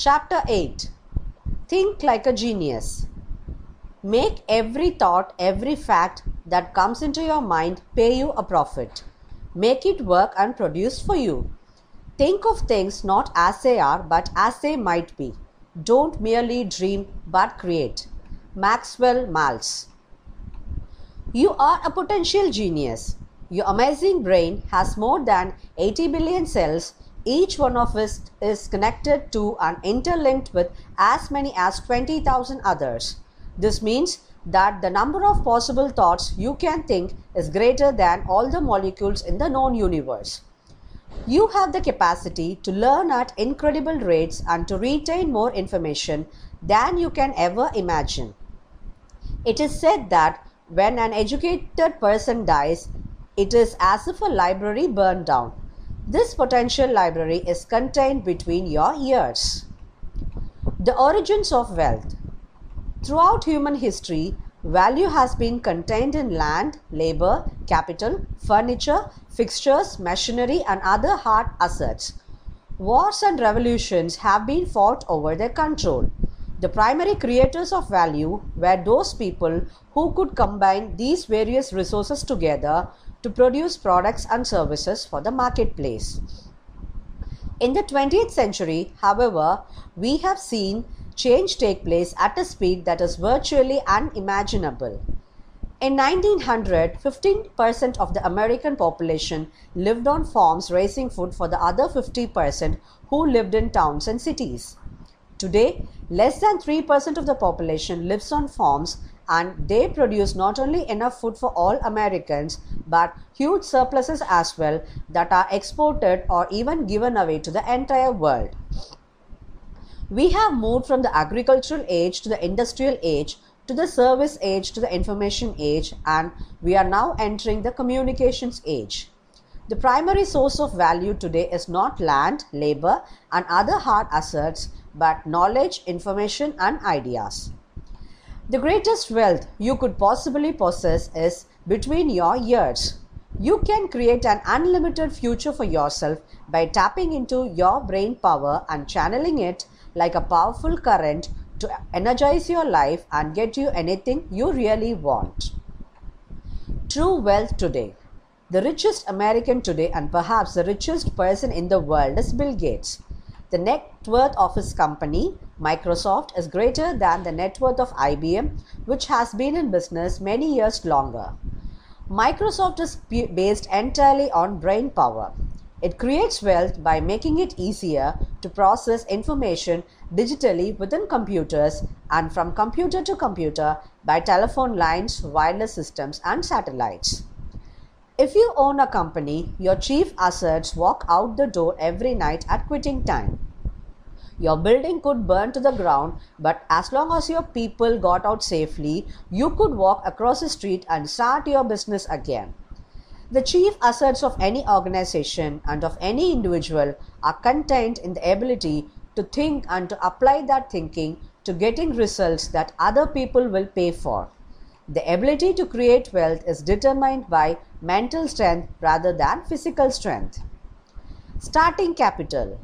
Chapter 8 Think like a genius. Make every thought, every fact that comes into your mind pay you a profit. Make it work and produce for you. Think of things not as they are but as they might be. Don't merely dream but create. Maxwell Maltz You are a potential genius. Your amazing brain has more than 80 billion cells. Each one of us is connected to and interlinked with as many as 20,000 others. This means that the number of possible thoughts you can think is greater than all the molecules in the known universe. You have the capacity to learn at incredible rates and to retain more information than you can ever imagine. It is said that when an educated person dies, it is as if a library burned down. This potential library is contained between your ears. The origins of wealth. Throughout human history, value has been contained in land, labor, capital, furniture, fixtures, machinery, and other hard assets. Wars and revolutions have been fought over their control. The primary creators of value were those people who could combine these various resources together to produce products and services for the marketplace. In the 20th century, however, we have seen change take place at a speed that is virtually unimaginable. In 1900, 15% of the American population lived on farms raising food for the other 50% who lived in towns and cities. Today, less than 3% of the population lives on farms and they produce not only enough food for all Americans but huge surpluses as well that are exported or even given away to the entire world. We have moved from the agricultural age to the industrial age to the service age to the information age and we are now entering the communications age. The primary source of value today is not land, labor and other hard assets but knowledge, information, and ideas. The greatest wealth you could possibly possess is between your ears. You can create an unlimited future for yourself by tapping into your brain power and channeling it like a powerful current to energize your life and get you anything you really want. True wealth today. The richest American today and perhaps the richest person in the world is Bill Gates. The net worth of his company, Microsoft, is greater than the net worth of IBM, which has been in business many years longer. Microsoft is based entirely on brain power. It creates wealth by making it easier to process information digitally within computers and from computer to computer by telephone lines, wireless systems, and satellites. If you own a company, your chief assets walk out the door every night at quitting time. Your building could burn to the ground, but as long as your people got out safely, you could walk across the street and start your business again. The chief assets of any organization and of any individual are contained in the ability to think and to apply that thinking to getting results that other people will pay for. The ability to create wealth is determined by mental strength rather than physical strength. Starting capital.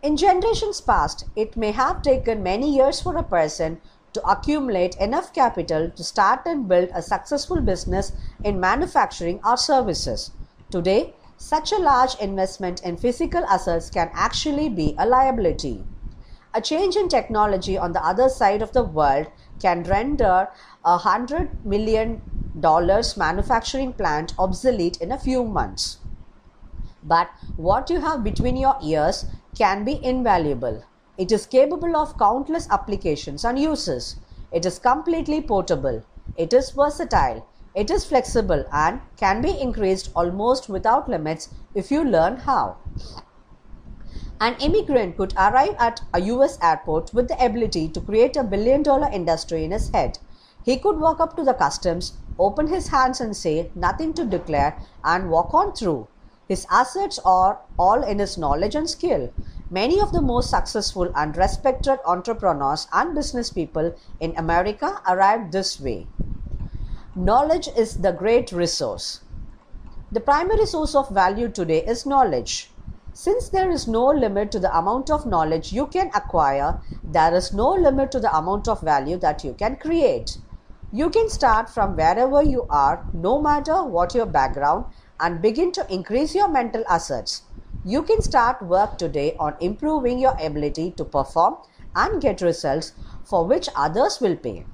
In generations past, it may have taken many years for a person to accumulate enough capital to start and build a successful business in manufacturing or services. Today, such a large investment in physical assets can actually be a liability. A change in technology on the other side of the world can render a hundred million dollars manufacturing plant obsolete in a few months. But what you have between your ears can be invaluable. It is capable of countless applications and uses. It is completely portable. It is versatile. It is flexible and can be increased almost without limits if you learn how. An immigrant could arrive at a US airport with the ability to create a billion dollar industry in his head. He could walk up to the customs, open his hands and say, Nothing to declare, and walk on through. His assets are all in his knowledge and skill. Many of the most successful and respected entrepreneurs and business people in America arrived this way. Knowledge is the great resource. The primary source of value today is knowledge. Since there is no limit to the amount of knowledge you can acquire, there is no limit to the amount of value that you can create. You can start from wherever you are, no matter what your background, and begin to increase your mental assets. You can start work today on improving your ability to perform and get results for which others will pay.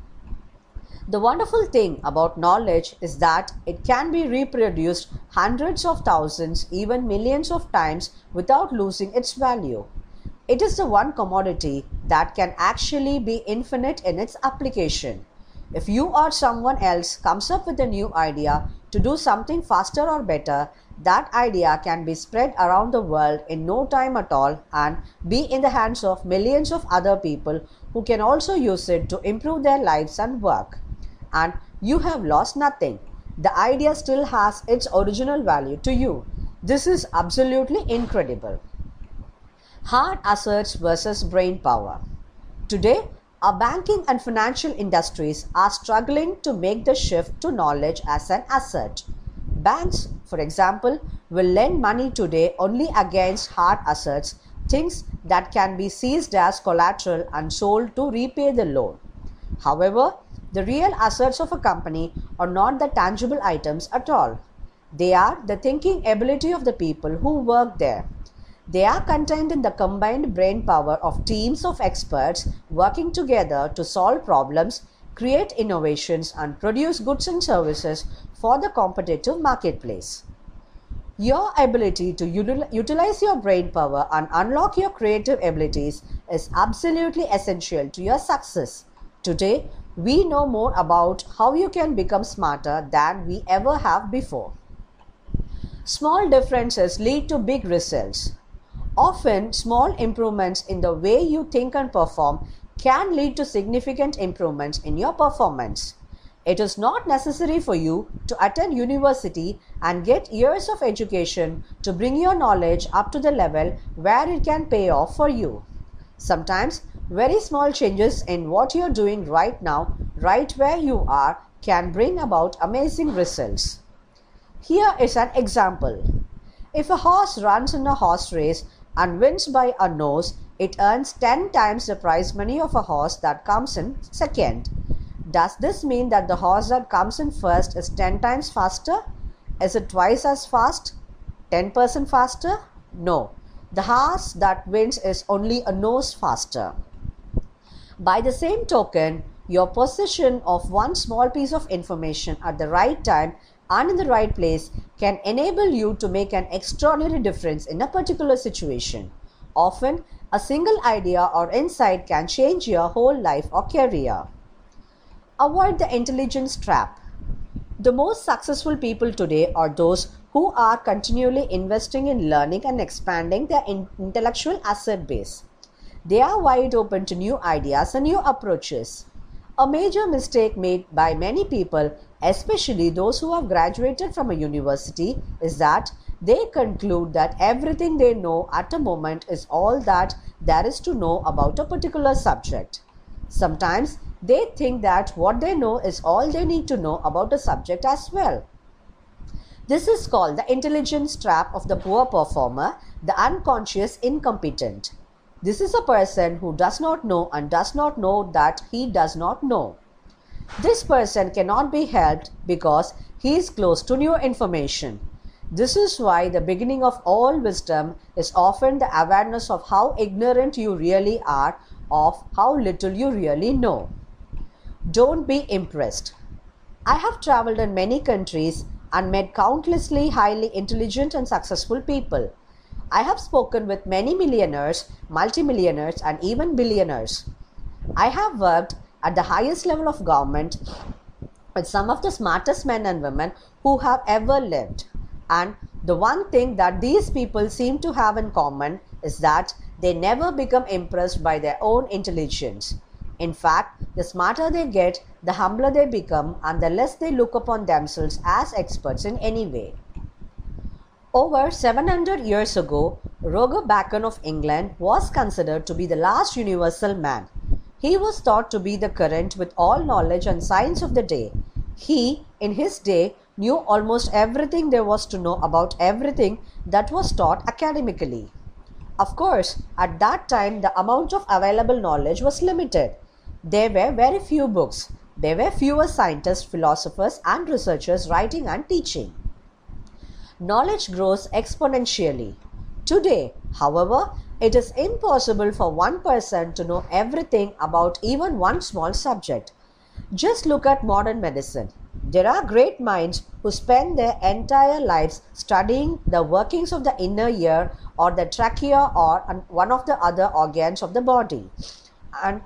The wonderful thing about knowledge is that it can be reproduced hundreds of thousands, even millions of times without losing its value. It is the one commodity that can actually be infinite in its application. If you or someone else comes up with a new idea to do something faster or better, that idea can be spread around the world in no time at all and be in the hands of millions of other people who can also use it to improve their lives and work and you have lost nothing. The idea still has its original value to you. This is absolutely incredible. Hard assets versus brain power. Today, our banking and financial industries are struggling to make the shift to knowledge as an asset. Banks, for example, will lend money today only against hard assets, things that can be seized as collateral and sold to repay the loan. However, the real assets of a company are not the tangible items at all. They are the thinking ability of the people who work there. They are contained in the combined brain power of teams of experts working together to solve problems, create innovations, and produce goods and services for the competitive marketplace. Your ability to utilize your brain power and unlock your creative abilities is absolutely essential to your success. Today, we know more about how you can become smarter than we ever have before. Small differences lead to big results. Often, small improvements in the way you think and perform can lead to significant improvements in your performance. It is not necessary for you to attend university and get years of education to bring your knowledge up to the level where it can pay off for you. Sometimes very small changes in what you're doing right now, right where you are, can bring about amazing results. Here is an example. If a horse runs in a horse race and wins by a nose, it earns 10 times the prize money of a horse that comes in second. Does this mean that the horse that comes in first is 10 times faster? Is it twice as fast? 10% faster? No. The horse that wins is only a nose faster. By the same token, your possession of one small piece of information at the right time and in the right place can enable you to make an extraordinary difference in a particular situation. Often, a single idea or insight can change your whole life or career. Avoid the intelligence trap. The most successful people today are those who are continually investing in learning and expanding their intellectual asset base. They are wide open to new ideas and new approaches. A major mistake made by many people, especially those who have graduated from a university, is that they conclude that everything they know at a moment is all that there is to know about a particular subject. Sometimes they think that what they know is all they need to know about a subject as well. This is called the intelligence trap of the poor performer, the unconscious incompetent. This is a person who does not know and does not know that he does not know. This person cannot be helped because he is close to new information. This is why the beginning of all wisdom is often the awareness of how ignorant you really are, of how little you really know. Don't be impressed. I have traveled in many countries and met countlessly highly intelligent and successful people. I have spoken with many millionaires, multimillionaires, and even billionaires. I have worked at the highest level of government with some of the smartest men and women who have ever lived. And the one thing that these people seem to have in common is that they never become impressed by their own intelligence. In fact, the smarter they get, the humbler they become, and the less they look upon themselves as experts in any way. Over 700 years ago, Roger Bacon of England was considered to be the last universal man. He was thought to be the current with all knowledge and science of the day. He, in his day, knew almost everything there was to know about everything that was taught academically. Of course, at that time, the amount of available knowledge was limited. There were very few books. There were fewer scientists, philosophers, and researchers writing and teaching. Knowledge grows exponentially. Today, however, it is impossible for one person to know everything about even one small subject. Just look at modern medicine. There are great minds who spend their entire lives studying the workings of the inner ear or the trachea or one of the other organs of the body. And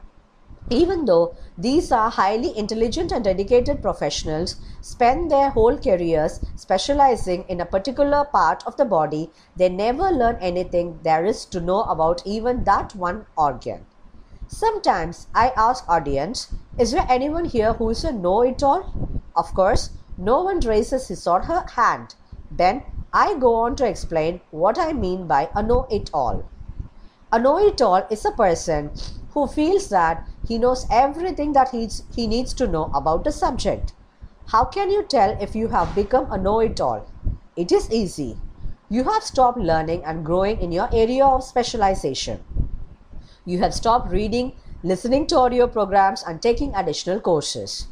even though these are highly intelligent and dedicated professionals, spend their whole careers specializing in a particular part of the body, they never learn anything there is to know about even that one organ. Sometimes I ask audience, is there anyone here who is a know-it-all? Of course, no one raises his or her hand. Then I go on to explain what I mean by a know-it-all. A know-it-all is a person who feels that he knows everything that he's, he needs to know about a subject. How can you tell if you have become a know-it-all? It is easy. You have stopped learning and growing in your area of specialization. You have stopped reading, listening to audio programs and taking additional courses.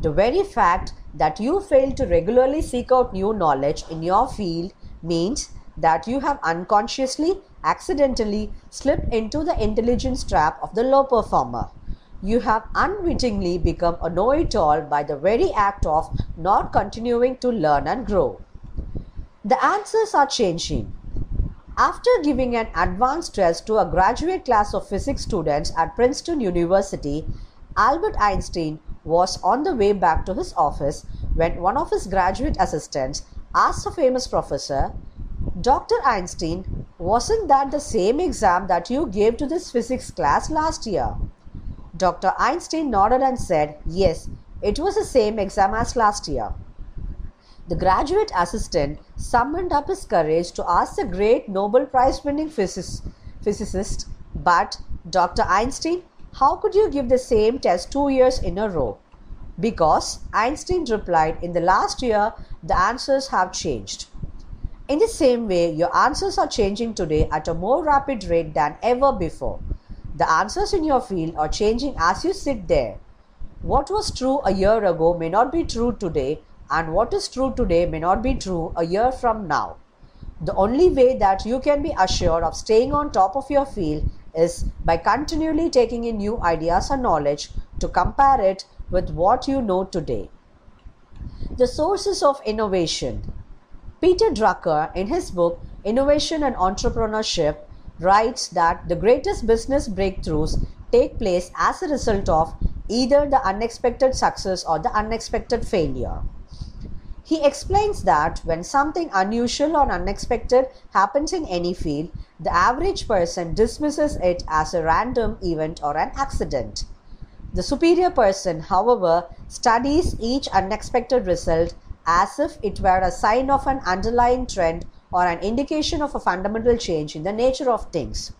The very fact that you fail to regularly seek out new knowledge in your field means that you have unconsciously, accidentally slipped into the intelligence trap of the low performer. You have unwittingly become a know it all by the very act of not continuing to learn and grow. The answers are changing. After giving an advanced test to a graduate class of physics students at Princeton University, Albert Einstein was on the way back to his office when one of his graduate assistants asked a famous professor, Dr. Einstein, wasn't that the same exam that you gave to this physics class last year? Dr. Einstein nodded and said, Yes, it was the same exam as last year. The graduate assistant summoned up his courage to ask the great Nobel Prize winning physicist, but Dr. Einstein, how could you give the same test two years in a row? Because Einstein replied, in the last year, the answers have changed. In the same way, your answers are changing today at a more rapid rate than ever before. The answers in your field are changing as you sit there. What was true a year ago may not be true today, and what is true today may not be true a year from now. The only way that you can be assured of staying on top of your field is by continually taking in new ideas and knowledge to compare it with what you know today. The sources of innovation. Peter Drucker, in his book Innovation and Entrepreneurship, writes that the greatest business breakthroughs take place as a result of either the unexpected success or the unexpected failure. He explains that when something unusual or unexpected happens in any field, the average person dismisses it as a random event or an accident. The superior person, however, studies each unexpected result as if it were a sign of an underlying trend or an indication of a fundamental change in the nature of things.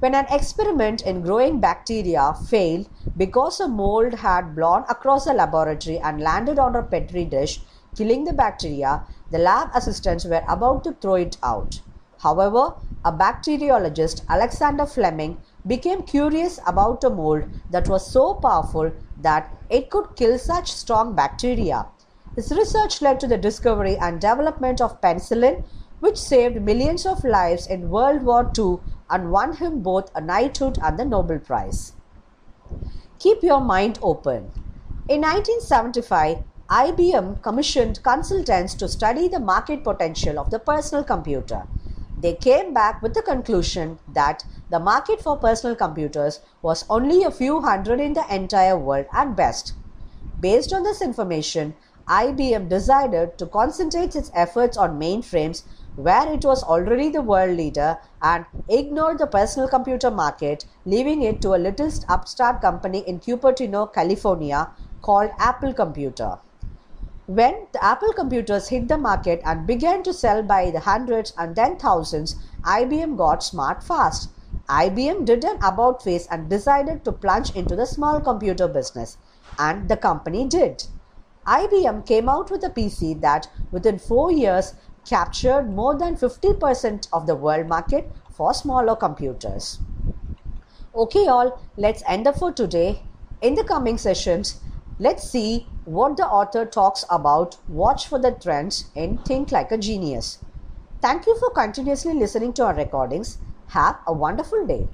When an experiment in growing bacteria failed because a mold had blown across the laboratory and landed on a petri dish, killing the bacteria, the lab assistants were about to throw it out. However, a bacteriologist, Alexander Fleming, became curious about a mold that was so powerful that it could kill such strong bacteria. His research led to the discovery and development of penicillin, which saved millions of lives in World War II and won him both a knighthood and the Nobel Prize. Keep your mind open. In 1975, IBM commissioned consultants to study the market potential of the personal computer. They came back with the conclusion that the market for personal computers was only a few hundred in the entire world at best. Based on this information, IBM decided to concentrate its efforts on mainframes where it was already the world leader and ignored the personal computer market, leaving it to a little upstart company in Cupertino, California called Apple Computer. When the Apple computers hit the market and began to sell by the hundreds and then thousands, IBM got smart fast. IBM did an about face and decided to plunge into the small computer business. And the company did. IBM came out with a PC that within 4 years captured more than 50% of the world market for smaller computers. Okay, all, let's end up for today. In the coming sessions, let's see what the author talks about. Watch for the trends and Think Like a Genius. Thank you for continuously listening to our recordings. Have a wonderful day.